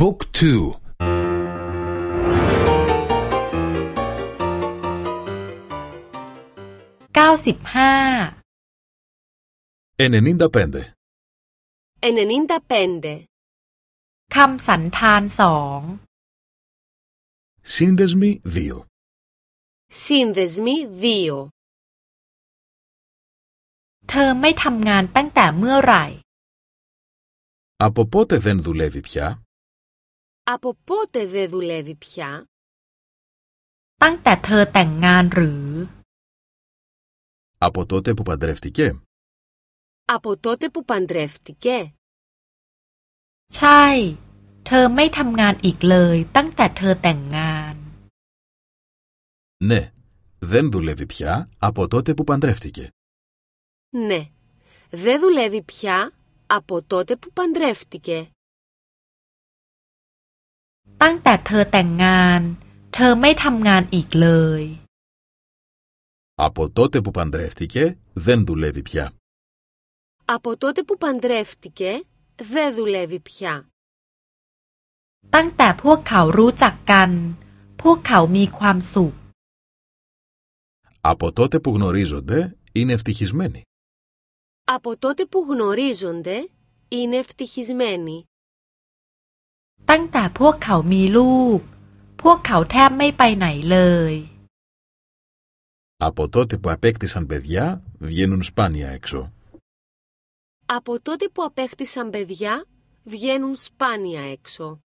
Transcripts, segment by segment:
บุ๊กทูเก้าสิบห้า 95 95. คำสันธานสอง Σύνδεσμοι 2 Σύνδεσμοι 2. เธอไม่ทำงานตั้งแต่เมื่อไหร่ Από πότε δεν δουλεύει πια? Από πότε δεν δουλεύει πια? ตั้งแต่เธอแต่งงานหรือ Από τότε που παντρεύτηκε? Από τότε που παντρεύτηκε? ใช่ เธอไม่ทำงานอีกเลย ตั้งแต่เธอแต่งงาน Ναι, δεν δουλεύει πια από τότε που παντρεύτηκε. Ναι. Δεν δουλεύει πια από τότε που παντρεύτηκε. ตั้งแต่เธอแต่งงาน เธอไม่ทำงานอีกเลย Από τότε που παντρεύτηκε δεν δουλεύει πια. Από τότε που παντρεύτηκε δεν δουλεύει πια. ตั้งแต่พวกเขารู้จักกัน พวกเขามีความสุข Από τότε που γνωρίζονται είναι ευτυχισμένοι. Από τότε που γνωρίζονται είναι ευτυχισμένοι. ตั้งแต่พวกเขามีลูก พวกเขาแทบไม่ไปไหนเลย Από τότε που απέκτησαν παιδιά βγαίνουν σπάνια έξω. Από τότε που απέκτησαν παιδιά βγαίνουν σπάνια έξω.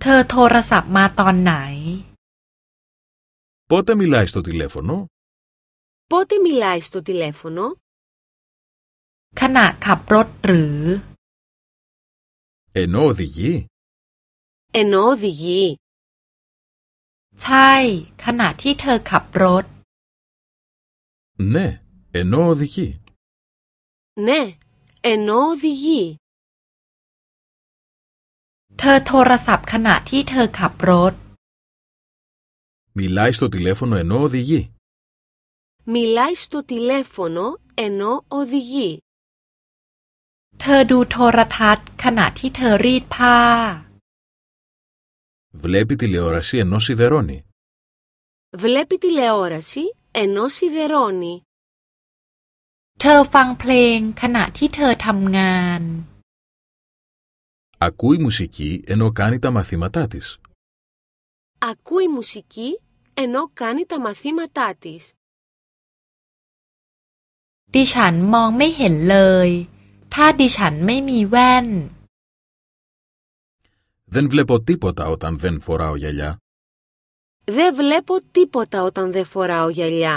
เธอโทรศัพท์มาตอนไหน Πότε μιλάει στο τηλέφωνο? Πότε μιλάει στο τηλέφωνο? ขณะขับรถหรือ Ενώ οδηγεί? Ενώ οδηγεί. ใช่ ขณะที่เธอขับรถ Ναι, ενώ οδηγεί. Ναι. Ενώ οδηγεί. เธอโทรศัพท์ขณะที่เธอขับรถ Μιλάει στο τηλέφωνο ενώ οδηγεί. Μιλάει στο τηλέφωνο ενώ οδηγεί. เธอดูโทรทัศน์ ขณะที่เธอรีดผ้า Βλέπει τηλεόραση ενώ σιδερώνει. Βλέπει τηλεόραση ενώ σιδερώνει. เธอฟังเพลง ขณะที่เธอทำงาน Ακούει μουσική ενώ κάνει τα μαθήματά της. Ακούει μουσική ενώ κάνει τα μαθήματά της. ดิฉันมองไม่เห็นเลย ถ้าดิฉันไม่มีแว่น Δεν βλέπω τίποτα όταν δεν φοράω γυαλιά. Δεν βλέπω τίποτα όταν δεν φοράω γυαλιά.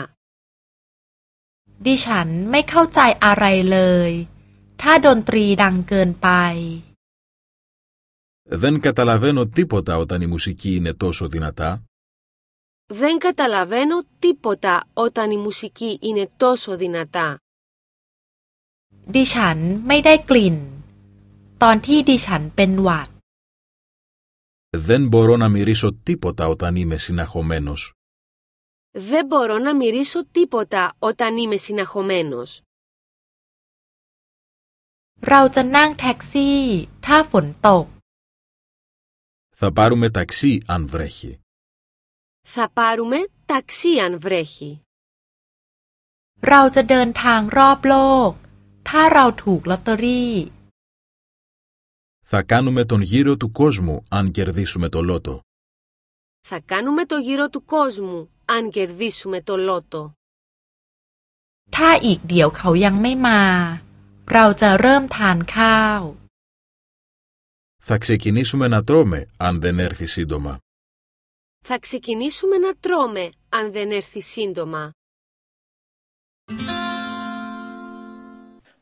ดิฉันไม่เข้าใจอะไรเลย ถ้าดนตรีดังเกินไป Δεν καταλαβαίνω τίποτα όταν η μουσική είναι τόσο δυνατά. Δεν καταλαβαίνω τίποτα όταν η μουσική είναι τόσο δυνατά. ดิฉันไม่ได้กลิ่น ตอนที่ดิฉันเป็นหวัด Δεν μπορώ να μυρίσω τίποτα όταν είμαι συναχωμένος. Δεν μπορώ να μυρίσω τίποτα όταν είμαι συναχωμένος. เราจะนั่งแท็กซี่ ถ้าฝนตก Θα πάρουμε ταξί αν βρέχει. Θα πάρουμε ταξί αν βρέχει. เราจะเดินทางรอบโลก ถ้าเราถูกลอตเตอรี่ Θα κάνουμε τον γύρο του κόσμου αν κερδίσουμε το λότο. Θα κάνουμε το γύρο του κόσμου αν κερδίσουμε το λότο. ถ้าอีกเดี๋ยวเขายังไม่มา เราจะเริ่มทานข้าว Θα ξεκινήσουμε να τρώμε αν δεν έρθει σύντομα. Θα ξεκινήσουμε να τρώμε αν δεν έρθει σύντομα.